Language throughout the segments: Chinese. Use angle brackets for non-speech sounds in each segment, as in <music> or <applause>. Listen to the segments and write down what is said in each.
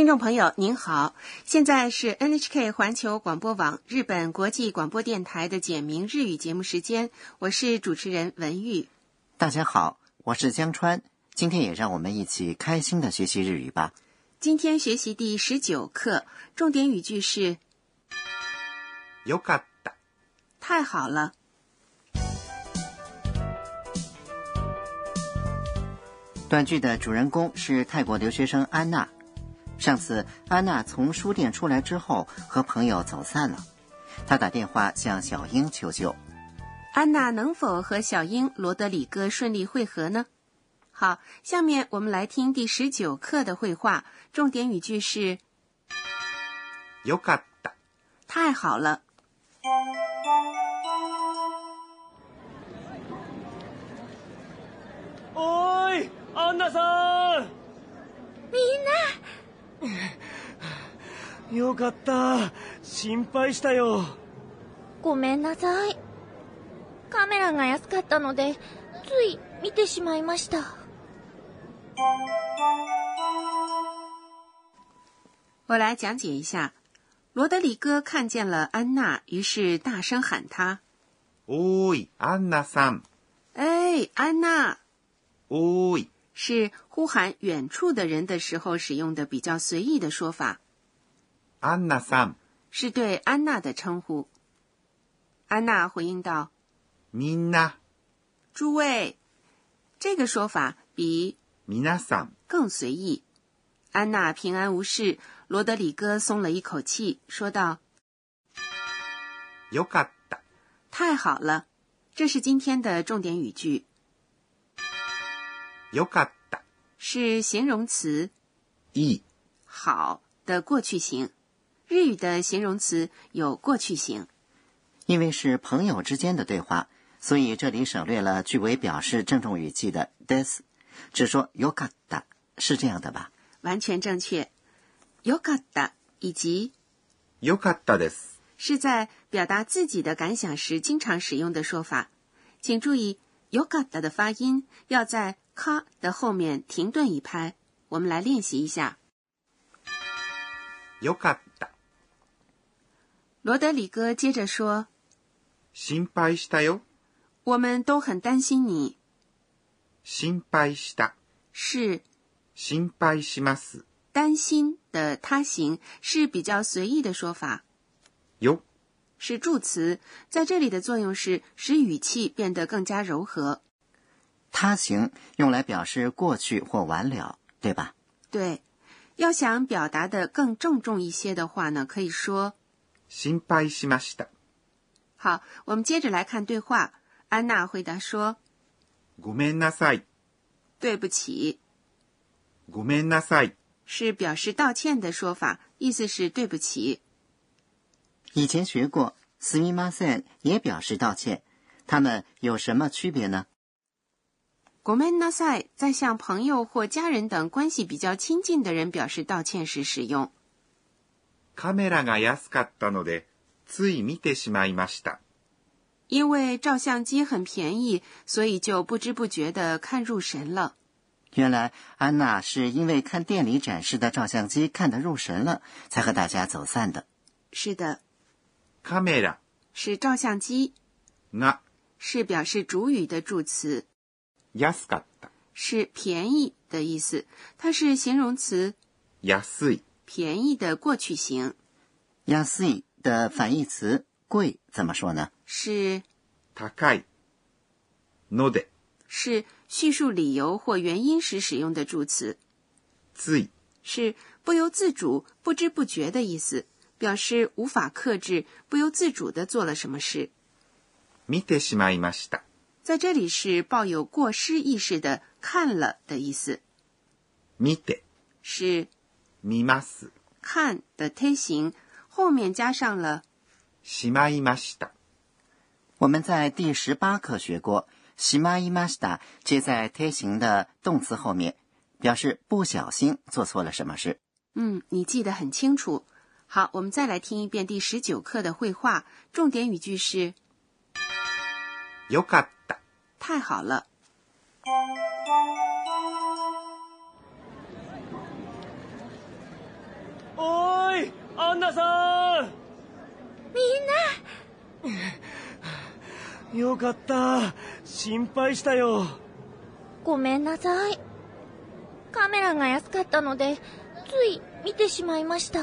听众朋友您好，现在是 NHK 环球广播网日本国际广播电台的简明日语节目时间，我是主持人文玉。大家好，我是江川，今天也让我们一起开心的学习日语吧。今天学习第十九课，重点语句是よかった。 “太好了短剧的主人公是泰国留学生安娜。 上次安娜从书店出来之后，和朋友走散了，她打电话向小英求救。”。安娜能否和小英罗德里戈顺利会合呢？好，下面我们来听第十九课的绘画，重点语句是よかった。 “太好了おーいアンナさんみんな <laughs> よかった心配したよごめんなさい。カメラが安かったので、つい見てしまいました。”。我来讲解一下。罗德里戈看见了安娜，于是大声喊她おーい、アンナさん。：“哎，安娜！”おーい、是呼喊远处的人的时候使用的比较随意的说法，アンナさん。是对安娜的称呼。安娜回应道みんな、：“诸位。”这个说法比皆さん。更随意。安娜平安无事，罗德里戈松了一口气，说道よかった。：“太好了！”这是今天的重点语句， よかった。是形容词いい。 “好”的过去形。日语的形容词有过去形。因为是朋友之间的对话，所以这里省略了句尾表示郑重语气的 this，只说 yokata，是这样的吧？完全正确。よかった以及よかったです。是在表达自己的感想时经常使用的说法。请注意よかった的发音要在 か的后面停顿一拍。我们来练习一下。よかった。罗德里戈接着说心配したよ。：“我们都很担心你。心配した。是心配します。担心的他形是比较随意的说法，よ。是助词，在这里的作用是使语气变得更加柔和。 他形用来表示过去或完了，对吧？对，要想表达的更郑重一些的话呢，可以说心配しました。好。我们接着来看对话。安娜回答说ごめんなさい。：“对不起。ごめんなさい。”是表示道歉的说法，意思是对不起。以前学过 s m i m a s e n 也表示道歉，它们有什么区别呢？ ごめんなさい在向朋友或家人等关系比较亲近的人表示道歉时使用。カメラが安かったので、つい見てしまいました。因为照相机很便宜，所以就不知不觉的看入神了。原来安娜是因为看店里展示的照相机看得入神了，才和大家走散的。是的，カメラ是照相机，が是表示主语的助词， 安かった。是便宜的意思。它是形容词安い。便宜的过去形，亚斯伊的反义词贵怎么说呢？是高い。ので、是叙述理由或原因时使用的助词，つい。是不由自主、不知不觉的意思，表示无法克制、不由自主的做了什么事。見てしまいました。 在这里是抱有过失意识的看了的意思，見て、是見ます。看的推形，后面加上了しまいました。我们在第十八课学过，しまいました接在贴形的动词后面，表示不小心做错了什么事。嗯，你记得很清楚。好，我们再来听一遍第十九课的绘画，重点语句是 よかった。“太好了”。おーいアンナさんみんなよかった心配したよごめんなさい。カメラが安かったので、つい見てしまいました。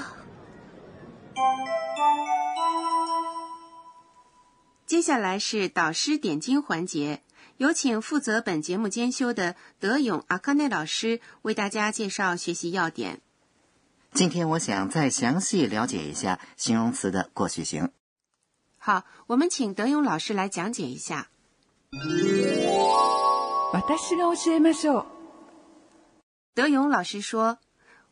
接下来是导师点睛环节，有请负责本节目监修的德勇阿卡内老师为大家介绍学习要点。今天我想再详细了解一下形容词的过去形。好，我们请德勇老师来讲解一下。私が教えましょう。德勇老师说，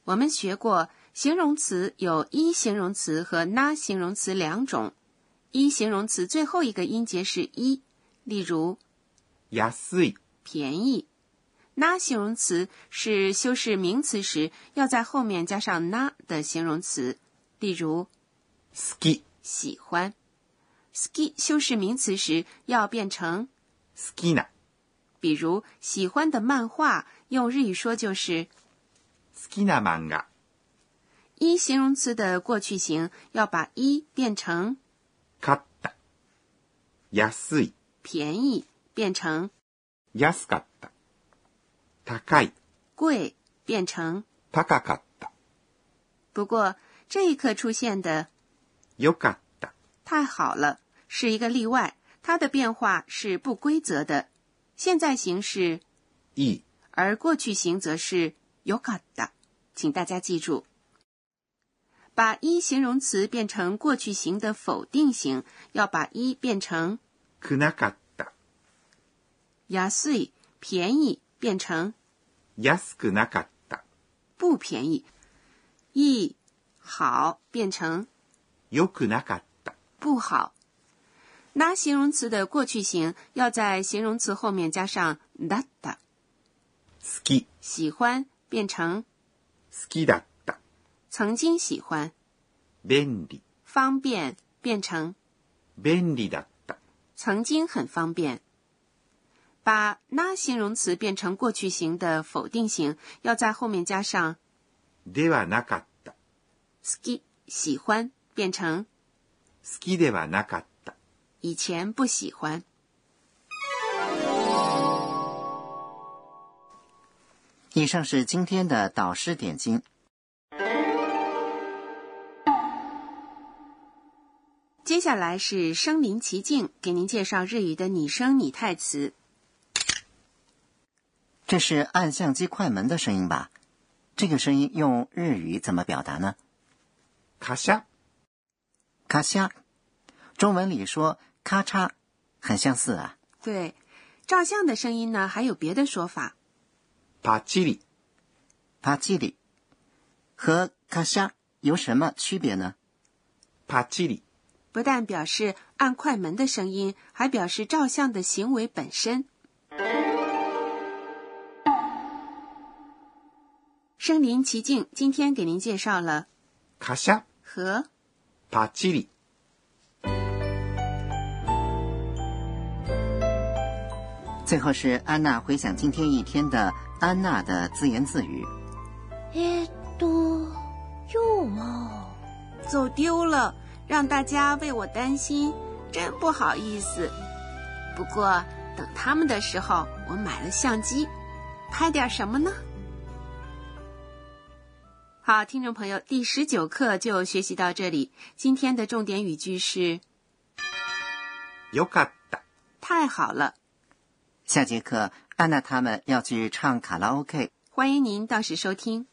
我们学过形容词有一形容词和那形容词两种， 一形容词最后一个音节是一，例如安い、便宜。那形容词是修饰名词时要在后面加上那的形容词，例如好き、喜欢。ski 修饰名词时要变成，好きな、比如喜欢的漫画，用日语说就是好きな漫画。一形容词的过去形要把一变成 買った。安い、便宜，变成安かった。高い、贵，变成。高かった。不过这一刻出现的よかった。太好了是一个例外，它的变化是不规则的。现在形是，いい、而过去形则是よかった，请大家记住。 把一形容词变成过去形的否定形，要把一变成くなかった。安い便宜变成安くなかった。不便宜，いい好变成良くなかった。不好。那形容词的过去形要在形容词后面加上だった，好き、喜欢变成好きだった。 曾经喜欢，便利、方便变成便利だった。曾经很方便。把那形容词变成过去形的否定形，要在后面加上ではなかった。好き喜欢变成好きではなかった。以前不喜欢。以上是今天的导师点睛。 接下来是身临其境，给您介绍日语的拟声拟态词。这是按相机快门的声音吧？这个声音用日语怎么表达呢？カシャ、咔嚓，中文里说咔嚓，很相似啊。对，照相的声音呢，还有别的说法。パチリ、啪叽里和咔嚓有什么区别呢？パチリ、 不但表示按快门的声音，还表示照相的行为本身。身临其境，今天给您介绍了カシャ、和パチリ。最后是安娜回想今天一天的安娜的自言自语。えーっと、今日は、走丢了， 让大家为我担心，真不好意思。不过等他们的时候，我买了相机，拍点什么呢？好，听众朋友，第十九课就学习到这里。今天的重点语句是よかった。 “太好了下节课安娜他们要去唱卡拉 OK。”，欢迎您到时收听。